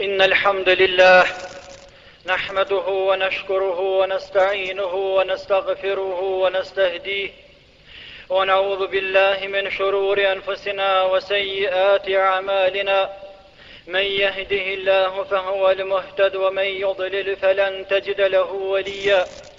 إن الحمد لله نحمده ونشكره ونستعينه ونستغفره ونستهديه ونعوذ بالله من شرور أنفسنا وسيئات أعمالنا من يهده الله فهو المهتد ومن يضلل فلن تجد له وليا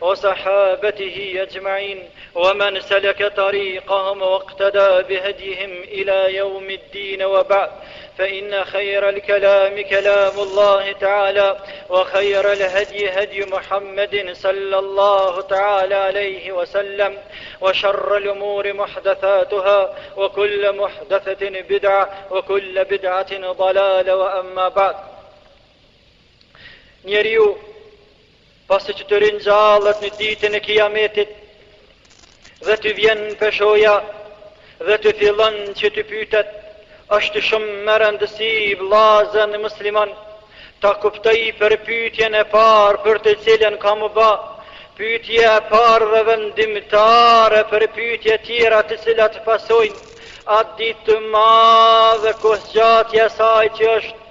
وصحابته أجمعين ومن سلك طريقهم واقتدى بهديهم إلى يوم الدين وبعد فإن خير الكلام كلام الله تعالى وخير الهدي هدي محمد صلى الله تعالى عليه وسلم وشر الأمور محدثاتها وكل محدثة بدعة وكل بدعة ضلالة وأما بعد نيريو Pasi që të ringjallet në ditën e kiametit, dhe të vjen peshorja, dhe të fillon që të pytet, është shumë me rëndësi vllazën musliman, ta kuptoj për pytjen e parë për të cilën ka m'u ba, pytje e parë dhe vendimtare për pytje tjera të cilat pasojnë, atë ditë të madhe kohëzgjatja e saj që është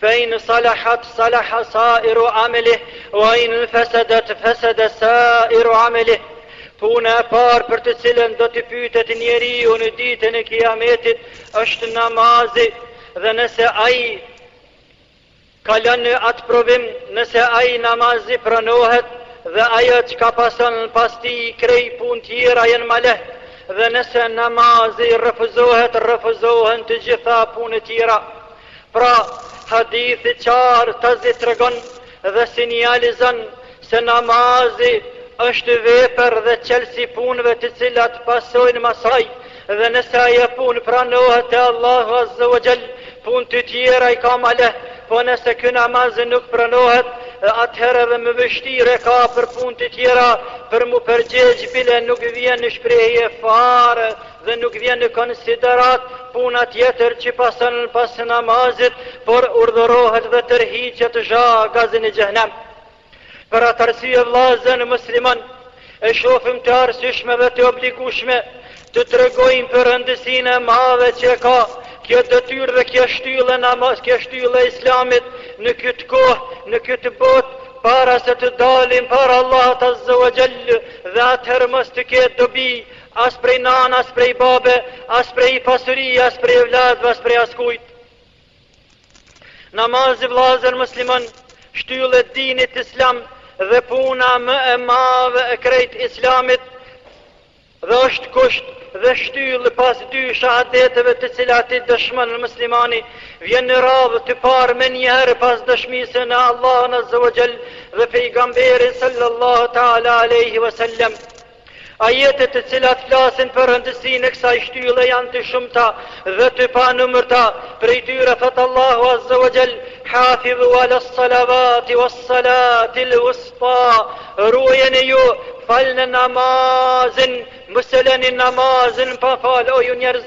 Fe in salahat salaha sairu amelih wa in fasadat fasada sairu amelih. Puna e parë për të cilën do të pyetet njeriu në ditën e Kiametit është namazi dhe nëse ai kalon atë provim, nëse ai namazi pranohet dhe ajo çka pason pas tij krejt punët tjera janë ma lehtë, dhe nëse namazi refuzohet, refuzohen të gjitha punët tjera. Pra, hadithi qartazi tregon dhe sinjalizon se namazi është vepër dhe çelës i punëve të cilat pasojnë mas saj, dhe nëse ajo punë pranohet te Allahu Azza wa Jall, punët e tjera i ka ma leht, po nëse ky namaz nuk pranohet, atëherë edhe më vështirë e ka për punët e tjera për m'u përgjegj bile nuk vjen në shprehje fare, dhe nuk vjen në konsideratë puna tjetër që pason pas namazit, por urdhërohet dhe tërhiqet zhagazi n'xhehnem. Për atë arsye vëllazën musliman e shohim të arsyeshme dhe të obligueshme të tregojmë për rëndësinë e madhe që e ka kjo detyrë dhe kjo shtyllë namaz, kjo shtyllë e Islamit në këtë kohë, në këtë botë para se të dalim para Allahut Azza wa Jall dhe atëherë mos të ketë dobi As prej nane, as prej babe, as prej pasuri, as prej evladve, as prej askujt. Namazi vllazër musliman, shtyllë e dinit islam dhe puna më e madhe e krejt islamit dhe është kusht dhe shtyllë pas dy shahadeteve të cilat i dëshmon muslimani vjen në radhë të parë menjëherë pas dëshmisë në Allahun Azza wa Jall dhe pejgamberin sallallahu ta'ala aleyhi wa sallam Ajetet të cilat flasin për rëndësinë e kësaj shtylle janë të shumta dhe të panumërta, prej tyre thotë Allahu Azza wa Jall, Hafidhu ala salavati wa salati l'wusta, ruajeni ju, falne namazin, mos e lëni namazin pa falë, o ju njerëz,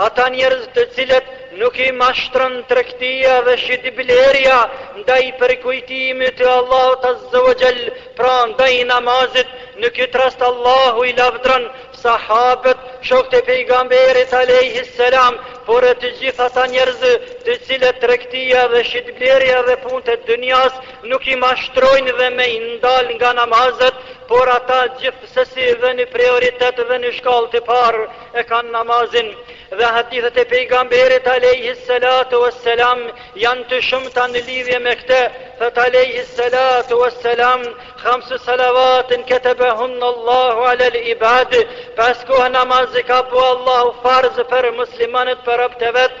Ata njerëz të cilët nuk i mashtron tregtia dhe shitblerja ndaj përkujtimit të Allahut azze wa xhell, pra ndaj namazit, në këtë rast Allahu i lavdron sahabët, shokët e Pejgamberit alejhi selam, por e të gjithë ata njerëz të cilët tregtia dhe shitblerja dhe punët e dynjas nuk i mashtrojnë dhe me i ndal nga namazet, por ata gjithsesi dhe në prioritet dhe në shkallë të parë, e kanë namazin dhe hadithet e pejgamberit alejhi salatu e selam janë të shumta në lidhje me këtë thotë alejhi salatu e selam khamsu salavatin ketebehunne Allahu alel ibad pesë kohë namaz ka bu Allahu farz për muslimanët për abdet e vet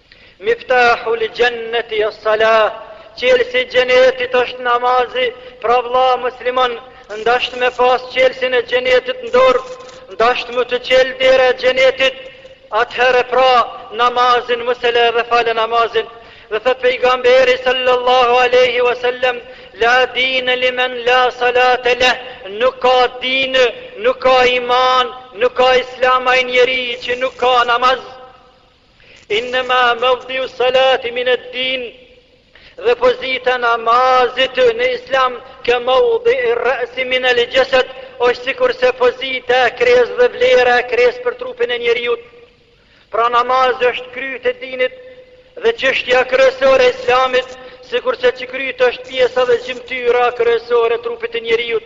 Miftahul jannati as salah, çelësi i xhenetit është namazi, pra vlla musliman, ndasht me pas çelësin e xhenetit në dorë, ndasht me t'u çel dera e xhenetit, atëherë pra namazin mos e le dhe fale namazin. Dhe thotë pejgamberi sallallahu aleyhi wa sallam, la dine li men la salate leh, nuk ka din, nuk ka iman, nuk ka islam ai njeri që nuk ka namaz. Innema mevdiu salati mined din, dhe pozita e namazit në islam, ke mevdii resi minel xhesed, është sikurse pozita e kres dhe vlera e kres për trupin e njeriut. Pra namazi është kryt e dinit dhe çështja kryesore e islamit, sikurse që kryt është pjesa dhe gjymtyra kryesore e trupit të njeriut.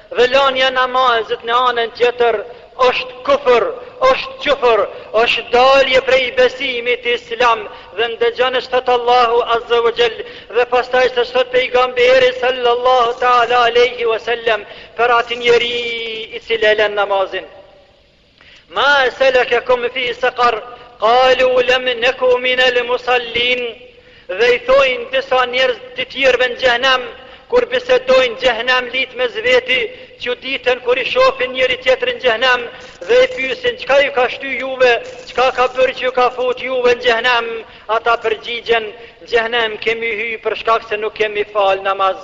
Dhe lanja e namazit në anën tjetër është kufër, është kufër, është dalje prej besimit islam dhe ndëgjoni ç'thotë Allahu azza wa jall dhe pastaj se ç'thotë pejgamberi sallallahu ta'ala alejhi wa sallam për atë njeri i cili e lën namazin. Ma selakakum fi saqar? Qalu lam naku min al musallin. Dhe i thojnë disa njerëz të tjerëve në xhehenem, kur bisedojnë xhehenemlitë mes veti, çuditen kur i shohin njëri tjetrin në xhehenem dhe i pyesin çka ju ka shty juve, çka ka bërë që ju ka fut juve në xhehenem? Ata përgjigjen, në xhehenem kemi hy për shkak se nuk kemi fal namaz.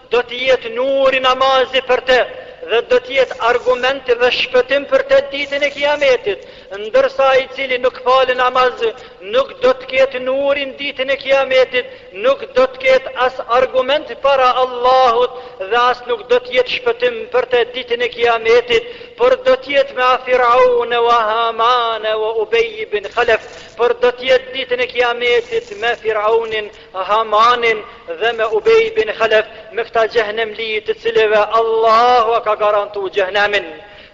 Do të jetë nur namazi për të dhe do të jetë argument dhe shpëtim për të ditën e Kiametit, ndërsa ai i cili nuk fal namaz nuk do të ketë nurin ditën e Kiametit, nuk do të ketë as argument para Allahut dhe as nuk do të jetë shpëtim për të ditën e Kiametit, por do të jetë me Firaune ve Hamane ve Ubej bin Khalef, por do të jetë ditën e Kiametit me Firaunin Hamanin dhe me Ubej bin Khalef, me këta xhehenemli të cilëve Allahu ua ka garantu xhehenemin.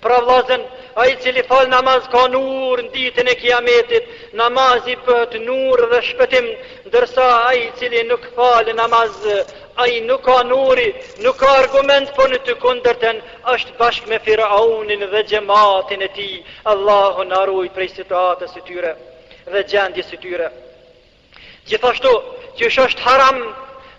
Pra vllazën, ai i cili fal namaz ka nur në ditën e kiametit, namazi bëhet nur dhe shpëtim, ndërsa ai i cili nuk fal namaz, ai nuk ka nur, nuk ka argument, po në të kundërtën, është bashkë me firaunin dhe xhematin e tij, Allahu na ruajt prej situatës së tyre dhe gjendjes së tyre. Gjithashtu, qysh është haram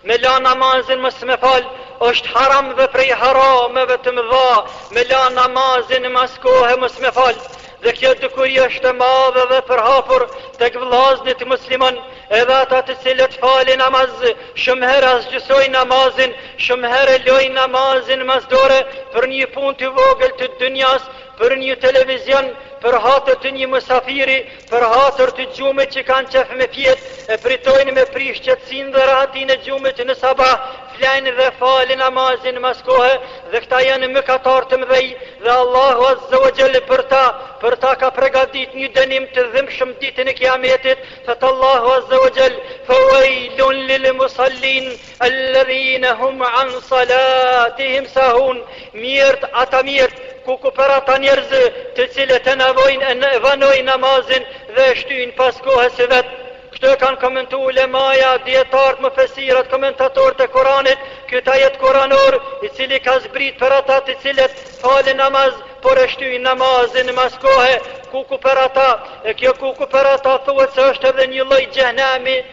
me la namazin mos me fal, është haram dhe prej harameve të mëdha me la namazin mas kohe mos me fal. Dhe kjo dukuri është e madhe dhe e përhapur tek vllaznit muslimanë, edhe ata të cilët falin namaz, shumë herë asgjësojnë namazin, shumë herë e lojnë namazin mas dore për një punë të vogël të dynjas, Për një televizion, për hatër të një mysafiri, për hatër të gjumit që kanë qef me fjetë, e pritojnë me prish qetësinë dhe rahatinë e gjumit në sabah, flenë dhe falin namazin mas kohe, dhe këta janë mëkatarë të mëdhej, dhe Allahu Azza wa Jall për ta, për ta ka pregadit një dënim të dhimbshëm ditën e kiametit, thotë Allahu Azza wa Jall, fevejlun lil musallin, Alladhina hum an salatihim sahun, mjerët ata mjerët kuku për ata njerëz të cilët e navojn e vanojnë namazin dhe e shtyjnë pas kohës së vet. Këtë e kanë komentu ulemaja, dijetarët, mufesirat, komentatorët e Kuranit, këtë ajet kuranor, i cili ka zbrit për ata të cilët falin namaz, por e shtyjnë namazin mas kohë, kuku për ata, e kjo kuku për ata thuhet se është edhe një lloj xhehenemi,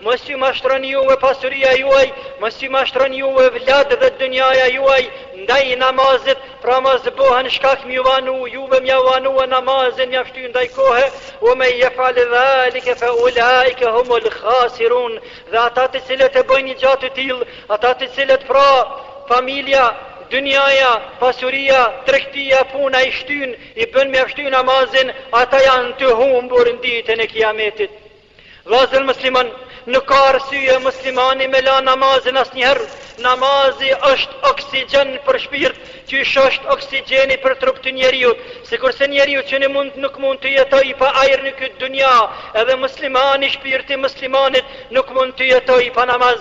Mos ju mashtron juve pasuria juaj, mos ju mashtron juve evladët dhe dynjaja juaj, ndaj namazit, pra mos bëhen shkak mju vanu, juve me e vanue namazin mja shty ndaj kohe, ue men jef'al dhalike fe ulaike humul khasirun, dhe ata të cilët e bëjnë një gja të tillë, ata të cilët pra familja, dynjaja, pasuria, tregtia, puna i shtyn, i bën mja shty namazin, ata janë të humbur në ditën e kiametit. Vëllezër muslimanë, nuk ka arsye muslimani me la namazin asnjëherë, namazi është oksigjen për shpirt, qysh është oksigjeni për trup të njeriut, sikurse njeriu që nuk mund të jetojë pa ajër në këtë dunja, edhe muslimani shpirti i muslimanit nuk mund të jetojë pa namaz.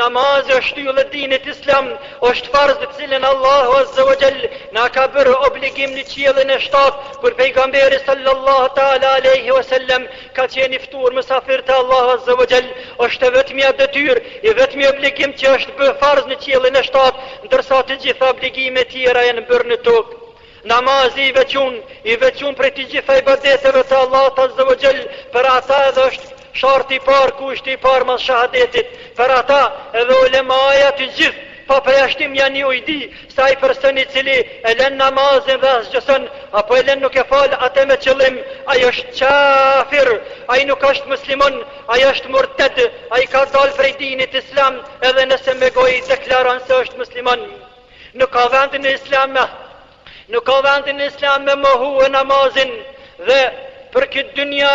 Namazi është shtyllë e dinit islam, është farz të cilin Allahu Azza wa Jall na ka bërë obligim në qiellin e shtatë, kur pejgamberi sallallahu taala alaihi wasallam ka qenë i ftuar mysafir te Allahu Azza wa Jall, është e vetmja detyrë, i vetmi obligim që është bë farz në qiellin e shtatë, ndërsa të gjitha obligimet tjera janë bërë në tokë. Namazi i veçun, i veçun prej të gjitha ibadeteve të Allahut Azza wa Xhel, për ata edhe është sharti i parë, kushti i parë mas shahadetit, për ata edhe ulemaja të gjithë, pa përjashtim janë në ujdi, se ai person i cili e lën namazin dhe asgjëson, apo e lën nuk e fal atë me qëllim, ai është kafir, ai nuk është musliman, ai është murted, ai ka dalë prej dinit islam, edhe nëse me gojë deklaron se është musliman. Nuk ka vendin në islam me Nuk ka vendin në islam me mohue namazin dhe për këtë dynja,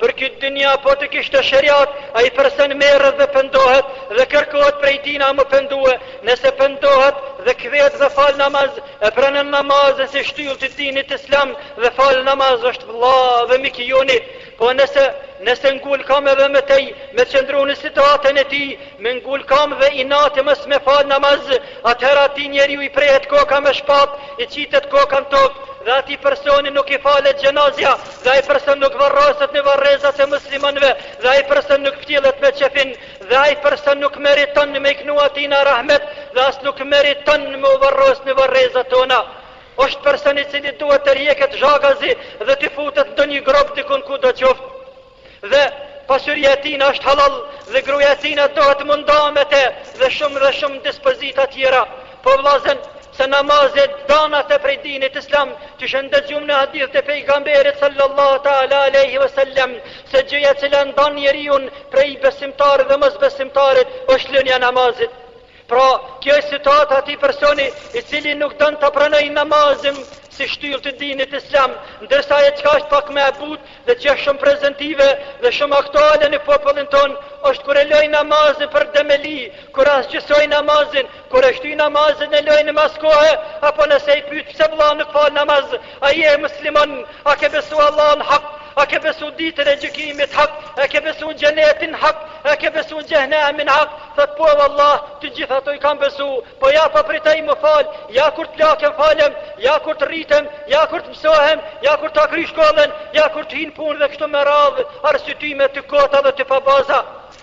për këtë dynja po të kishte sheriat, ai person merret dhe pendohet dhe kërkohet prej tina mu pendue, nëse pendohet dhe kthehet dhe fal namaz, e pranon namazin si shtyllë të dinit islam dhe fal namaz është vla dhe miki joni, Po nëse, nëse ngul kamb edhe më tej, me qëndru në situatën e tij, me ngul kamb dhe inati mos me fal namaz, atëherë atij njeriu i prehet koka me shpatë, i qitet koka në tokë dhe atij personi nuk i falet xhenazja dhe ai person nuk varroset në varrezat e muslimanëve dhe ai person nuk pshtillet me qefin dhe ai person nuk meriton me i knu atina rahmet dhe as nuk meriton me u varros në varrezat tona. Është person i cili duhet të hjeket zhagazi dhe të futet n'ndonjë gropë dikun ku do qoftë. Dhe pasuria e tina është halal dhe gruja e tina duhet mu nda me të dhe shumë dhe shumë dispozita të tjera. Po vëllazën se namazi e dan atë prej dinit islam, siç e ndëgjum në hadith të pejgamberit sallallahu ta'ala aleyhi ve sellem, se gjëja e cila ndan njeriun prej besimtarit dhe mosbesimtarit është lënja e namazit. Pra, kjo është situata e atij personi i cili nuk don ta pranojë namazin si shtyllë të dinit islam, ndërsa ajo çka është pak më e butë dhe që është shumë prezentive dhe shumë aktuale në popullin tonë, është kur e lojnë namazin për dembeli, kur asgjësojnë namazin, kur e shtyjnë namazin e lojnë mas kohe, apo nëse i pyet pse vëlla nuk fal namaz, a je musliman, a ke besu Allahun hak, a ke besu ditën e gjykimit hak, a ke besu xhenetin hak, a ke besu xhehenemin hak, Thot po vallah të gjithë ato i kam besu po ja po pritoj më fal ja kur të plakem falem ja kur të rritem ja kur të mësohem ja kur ta kryj shkollën ja kur të hin punë dhe kështu me radhë arsytime të kota dhe të pabaza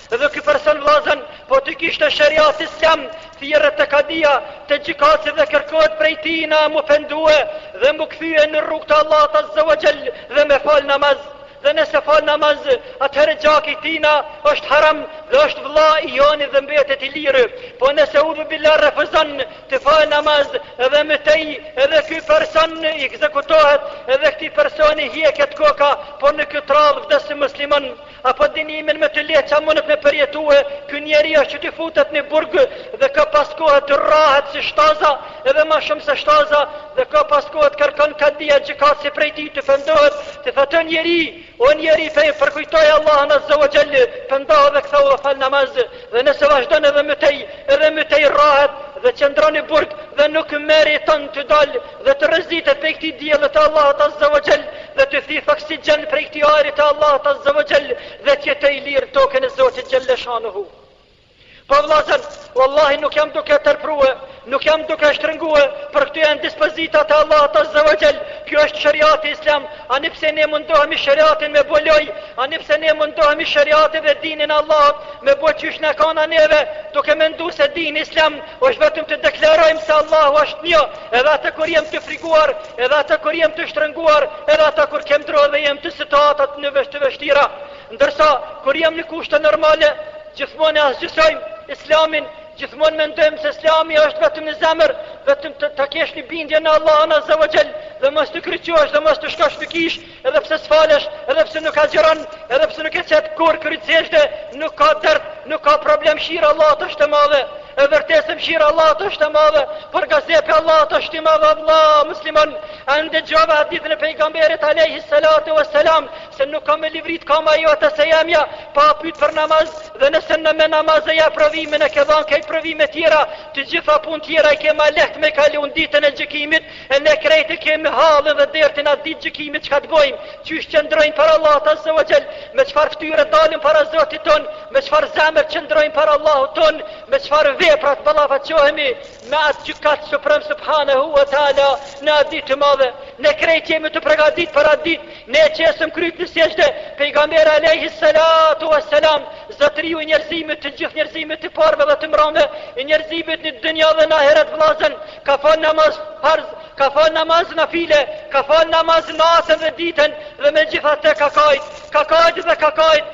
dhe ky person vllazën po të kishte sheriat islam thirret te kadia te gjykatësi dhe kërkohet prej tina mu pendue dhe mu kthye në rrugë të Allahut azza wa xhel dhe me fal namaz Dhe nëse fal namaz, atëherë gjaki i tina është haram dhe është vëlla i joni dhe mbetet i lirë. Po nëse eudhu bilah refuzon të fal namaz edhe më tej edhe ky person i ekzekutohet edhe këtij personi i hjeket koka, por në këtë rast vdes si musliman. Apo dënimin më të lehtë çka mundet me përjetue, ky njeri është që të futet në burg dhe kohë pas kohe të rrahet si shtaza, edhe ma shumë se shtaza dhe ka pas kohë të kërkon kadia gjykatësi prej tij të pendohet t'i thotë o njeri o njeri pe përkujtoj Allahun azza wa jall pendohu dhe kthehu dhe fal namaz dhe nëse vazhdon edhe më tej edhe më tej rrahet dhe qëndron në burg dhe nuk meriton të dal dhe të rrezitet prej këtij dielli të Allahut azza wa jall dhe të thith oksigjen prej këtij ajri të Allahut azza wa jall dhe të jetë i lirë tokën e Zotit xhalleshanuhu Po vllazën, wallahi nuk jam duke tërprue, nuk jam duke shtrëngue, por këto janë dispozitat e Allahut Azza wa Jall. Kjo është sheriati islam, ani pse ne mundohemi sheriatin me bë lojë, ani pse ne mundohemi sheriatin dhe dinin e Allahut me bë qysh na ka ana neve, duke mendu se dini islam është vetëm të deklarojmë se Allahu është një, edhe atë kur jem të friguar, edhe atë kur jem të shtrënguar, edhe atë kur kem dro dhe jem të situata në vësh të vështira. Ndërsa kur jem në kushte normale, Gjithmonë e asgjësojmë Islamin, gjithmonë mendojmë se Islami është vetëm në zemër, vetëm të, të kesh një bindje në Allahun Azza wa Jall dhe mos të kryqohesh dhe mos të shkosh në kish, edhe pse s'falesh, edhe pse nuk agjëron, edhe pse nuk e qet kurr kryt sexhde, nuk ka dert, nuk ka problem mëshira e Allahut është e madhe. E vërtetë se mëshira e Allahut është e madhe, por gazepi i Allahut është i madh, vlla musliman. A ndëgjove hadithin e pejgamberit alayhi salatu wassalam, se nuk ka me livrit kama jote as e jemja pa u pyt për namaz dhe nëse në me namaz e jep provimin e ke dhanë krejt provimet tjera të gjitha punët tjera i ke ma leht me kalu në ditën e gjykimit e ne krejt e kemi hallin dhe dertin atë ditë gjykimit çka të bojmë qysh qëndrojmë para Allahut azza wa jall me çfarë ftyre dalim para zotit ton me çfarë zemër qëndrojmë para Allahut ton me çfarë vepra t'ballafaqohemi Me atë Gjykatës Suprem Subhanehu Ve Teala në atë ditë të madhe, ne krejt jemi tu pregatit për atë ditë, ne e qesim kryt në sexhde, pejgamberi alejhi salatu ve selam, zotëriu i njerëzimit, të gjithë njerëzimit të parëve dhe të mramve, i njerëzimit në dynja dhe në ahiret vëllazën, ka fal namaz farz, ka fal namaz nafile, ka fal namaz natën dhe ditën dhe megjithatë ka kajt, ka kajt dhe ka kajt,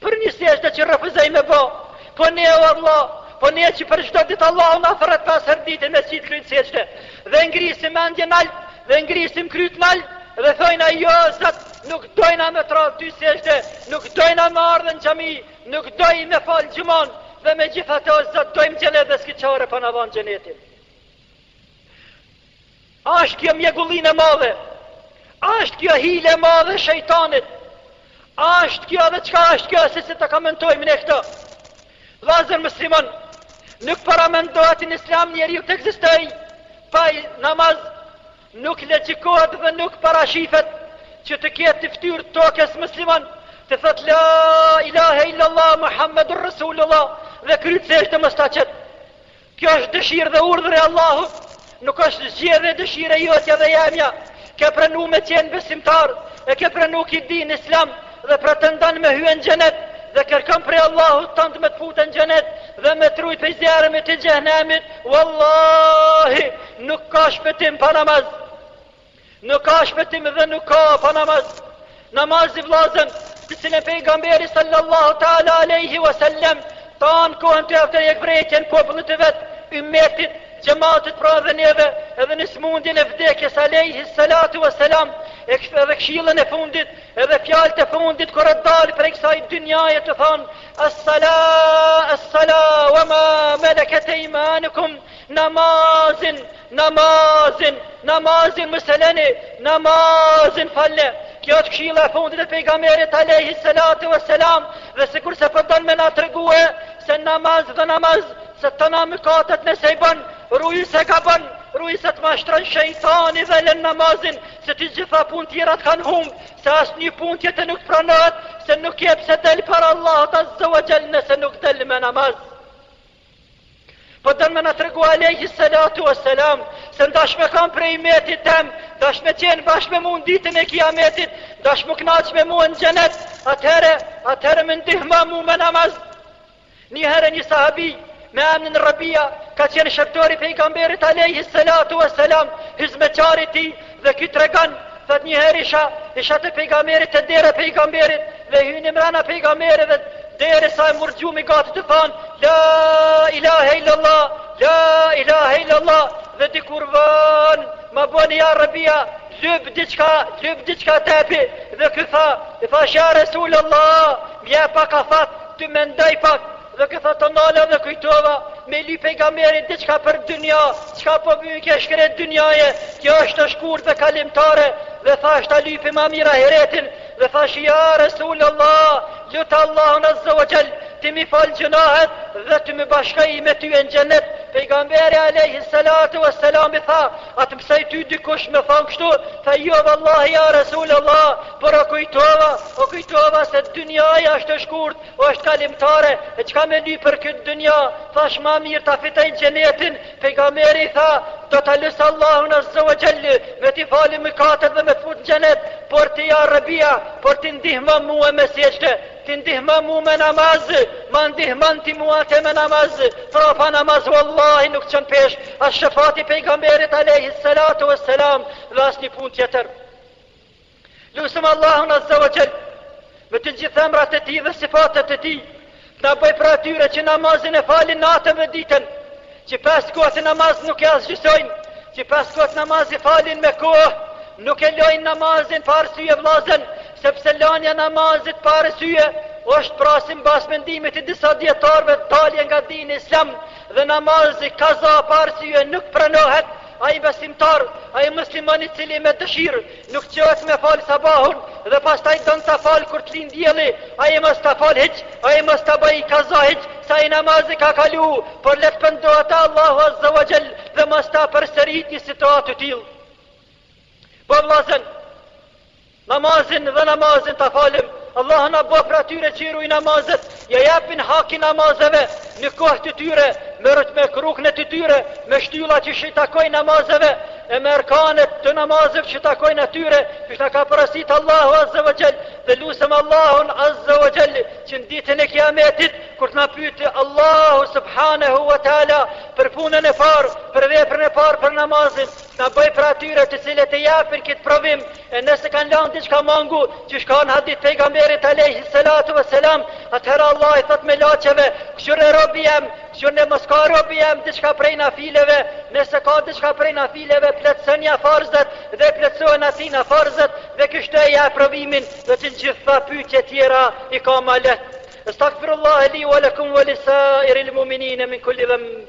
Për një sexhde që refuzoi me ba, po ne o vlla, po ne që për çdo ditë Allahu na thërret pes herë ditën me qit kryt sexhde, dhe ngrisim mendjen nal, dhe ngrisim kryt nal, dhe thojna jo o Zot, nuk dojna me t'ra ty sexhde, nuk dojna me ardhë në xhami, nuk doj me fal xhumon, dhe megjithatë o Zot dojmë xhenet dhe s'ke çare pa na dhan xhenetin. A është kjo mjegullinë e madhe? A është kjo hile e madhe e shejtanit? A është kjo dhe çka është kjo se si të komentojmë ne këto? Vllazër muslimon, nuk paramendohet në islam njeriu të ekzistoj pa namaz, nuk logjikohet dhe nuk parashifet që të ketë në ftyrë tokës muslimon, të thot la ilahe illallah Muhammedur Rasulullah dhe kryt sexhde mos ta qet. Kjo është dëshirë dhe urdhër i Allahut, nuk është zgjedhje e dëshirë e jotja dhe e jemja. Ke pranu me qenë besimtar, e ke pranu këtë din islam dhe pretendon me hy në xhenet dhe kërkon prej Allahut tënd me të fut në xhenet dhe me të rujt prej zjarmit të xhehenemit. Wallahi, nuk ka shpëtim pa namaz. Nuk ka shpëtim dhe nuk ka pa namaz. Namazi vllazën, të cilin pejgamberi sallallahu taala alaihi wasallam tan kohën tu ja tërhek vërejtjen popullit të vet, ymmetit, xhematit pra edhe neve, edhe në smundjen e vdekjes alaihi salatu wasalam, e edhe këshillën e fundit, edhe fjalët e fundit kur ka dal prej kësaj dynjaje tu thon, as-sala, as-sala wa ma malakat aymanukum, namazin Namazin, namazin mos e leni, namazin falne. Kjo është këshilla e fundit e pejgamberit alayhi salatu wassalam, dhe sikurse po don me na tregu se namaz dhe namaz se të tana mëkatet nëse i bën, ruju se ka bën, ruju se të mashtron shejtani dhe lën namazin, se të gjitha pun tjera të kanë humbë, se asnjë pun tjetë nuk pranohet, se nuk ke pse del para Allahut azze ve xhel nëse nuk del me namaz. Po don me na tregu alejhi selatu o selam, se në dash me kan prej ymetit tem, në dash me qenë bashkë me mu në ditën e kiametit, në dash me u knaqë me mu në xhenet, atëhere, atëhere më ndihmo mu me namaz. Një herë një sahabi, me emnin Rabia, ka qenë shërbtori i pejgamberit alejhi selatu o selam, hizmeqari i tij, Dhe ky tregon, thot një herë isha, isha te pejgamberi te dera e pejgamberit dhe hyni mrena pejgamberi dhe derisa e mur gjumi gati tu thonë, la ilahe illallah, la ilahe illallah dhe dikur von, ma bën ja rëbia, lyp diçka, lyp diçka te pi dhe ky tha, i thash ja Resul Allah, m'jep pak afat, të mendoj pak, Dhe ky tha u ndala dhe u kujtova me i lyp pejgamberit diçka për dynja, çka po më vyn kjo e shkret dynja, kjo është e shkurt dhe kalimtare, dhe thash ta lypi ma mirë ahiretin, dhe thash ja Resul Allah, lute Allahun azze ve xhel, të m'i falë gjynahet dhe të më bashkoj me ty në xhennet, pejgamberi alejhi salatu e selam i tha, a të mësoj ty dikush me thonë kështu, tha jo vallahi ja Resul Allah, por u kujtova, u kujtova se dynjaja është e shkurt, Është kalimtare, e çka me lyp për këtë dynja, thash ma mirë ta fitoj xhenetin, pejgamberi i tha, do ta lus Allahun azze wa xhell, me t'i fal mëkatet dhe me të fut në xhenet, por ti ja Rabia, por ti ndihmom mua me sexhde, ti ndihmom mua me namaz, më ndihmon ti mu atë me namaz, pra pa namaz wallahi nuk çon pesh, as shefati i pejgamberit alejhi salatu wassalam, dhe asnjë punë tjetër. Lusim Allahun Azza wa Jall me të gjithë emrat e tij dhe sifatet e tij të na bëj prej atyre që namazin e falin natën dhe ditën që pesë kohët namaz nuk e asgjësojnë që pesë kohët namaz i falin me kohë nuk e lanë namazin pa arsye vllazën sepse lanja e namazit pa arsye është pra sipas mendimit i disa dietarëve dalje nga dini islam dhe namazi kaza pa arsye nuk pranohet ai besimtar ai musliman i cili me dëshirë Nuk çohet me falë sabahun dhe pastaj don ta falë kur të lind dielli, ai mos ta falë hiç, ai mos ta bëjë kaza hiç, se ai namaz i ka kalu, por le të pendohet te Allahu azza wa jall dhe mos ta përsërit një situatë të tillë. Po vllazën, namazin dhe namazin ta falim, Allahu na bëftë prej atyre që i ruajnë namazet, Ja japin hakin namazeve në kohë të tyre, me ruknet të tyre, me shtyllat që i takojnë namazeve, e me arkanet të namazeve që takojnë atyre, që na ka porosit Allahu Azza wa Jall, dhe lusim Allahun Azza wa Jall që në ditën e Kiametit, kur të na pyet Allahu Subhanahu wa Taala për punën e parë, për veprën e parë për namazin, Na bëj prej atyre të cilët e japin këtë provim, e nëse kanë lanë diçka mangu, qysh ka në hadith pejgamberit alejhi selatu vë selam, atëherë Allah i thot melaqeve, kqyre robi jem, kqyrne mos ka robi jem diçka prej nafileve, nëse ka diçka prej nafileve, plotësonja farzet dhe plotësohen atij ana farzet dhe kështu e jep provimin dhe të gjitha pyetjet tjera i ka ma lehtë. Estagfirullah li wa lakum wa lisa'iril muminine min kulli dhenb.